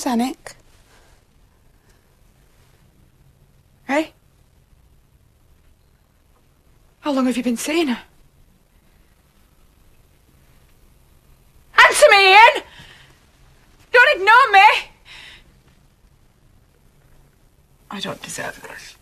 Anik. Hey. How long have you been seeing her? Answer me, Ian! Don't ignore me! I don't deserve this.